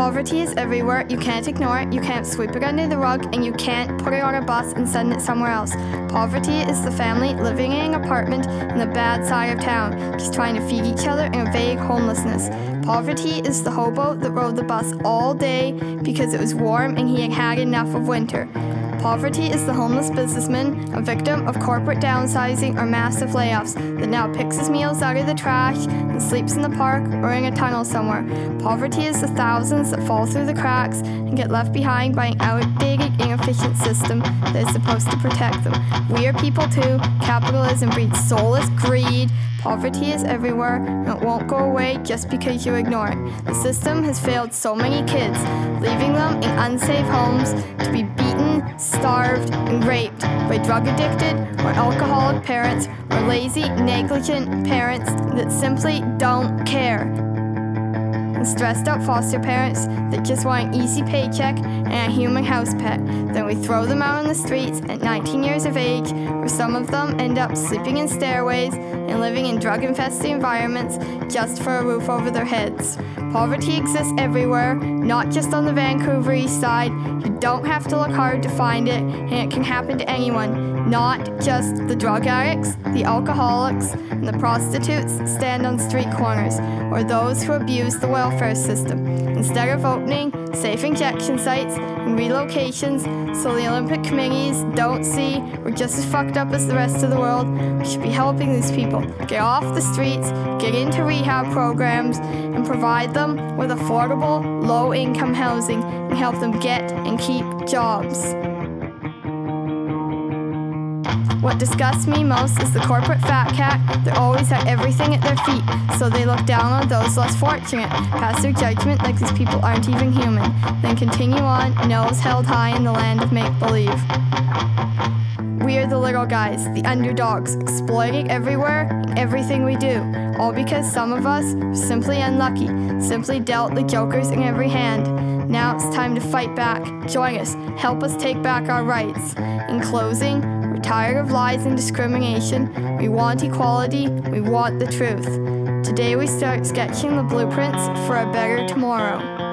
Poverty is everywhere. You can't ignore it, you can't sweep it under the rug, and you can't put it on a bus and send it somewhere else. Poverty is the family living in an apartment in the bad side of town, just trying to feed each other in a vague homelessness. Poverty is the hobo that rode the bus all day because it was warm and he had had enough of winter. Poverty is the homeless businessman, a victim of corporate downsizing or massive layoffs, that now picks his meals out of the trash and sleeps in the park or in a tunnel somewhere. Poverty is the thousands that fall through the cracks and get left behind by an outdated, inefficient system that is supposed to protect them. We are people too. Capitalism breeds soulless greed. Poverty is everywhere and it won't go away just because you ignore it. The system has failed so many kids, leaving them in unsafe homes to be beaten, starved, and raped by drug addicted or alcoholic parents or lazy, negligent parents that simply don't care. And stressed out foster parents that just want an easy paycheck and a human house pet. Then we throw them out on the streets at 19 years of age, where some of them end up sleeping in stairways and living in drug infested environments just for a roof over their heads. Poverty exists everywhere, not just on the Vancouver East Side. You don't have to look hard to find it, and it can happen to anyone, not just the drug addicts, the alcoholics, and the prostitutes stand on street corners, or those who abuse the welfare system. Instead of opening safe injection sites and relocations so the Olympic committees don't see we're just as fucked up as the rest of the world, we should be helping these people get off the streets, get into rehab programs, and provide them with affordable, low income housing and help them get and keep jobs. What disgusts me most is the corporate fat cat. That always had everything at their feet, so they look down on those less fortunate, pass their judgment like these people aren't even human, then continue on, nose held high in the land of make believe. We are the little guys, the underdogs, exploited everywhere in everything we do, all because some of us simply unlucky, simply dealt the jokers in every hand. Now it's time to fight back. Join us, help us take back our rights. In closing, we're tired of lies and discrimination. We want equality, we want the truth. Today we start sketching the blueprints for a better tomorrow.